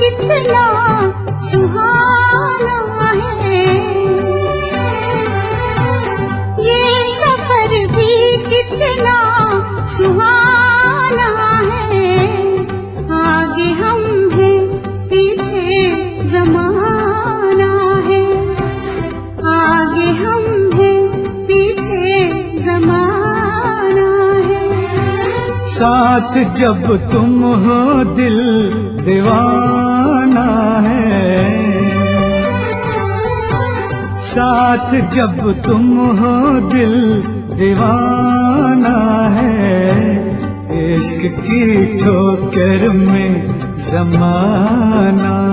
कितना सुहा है। ये सफ़र भी कितना सुहाना जमाना है। आगे हम हैं, पीछे जमाना है। साथ जब तुम हो दिल दीवाना है। साथ जब तुम हो दिल दीवाना है। इश्क की ठोकर में जमाना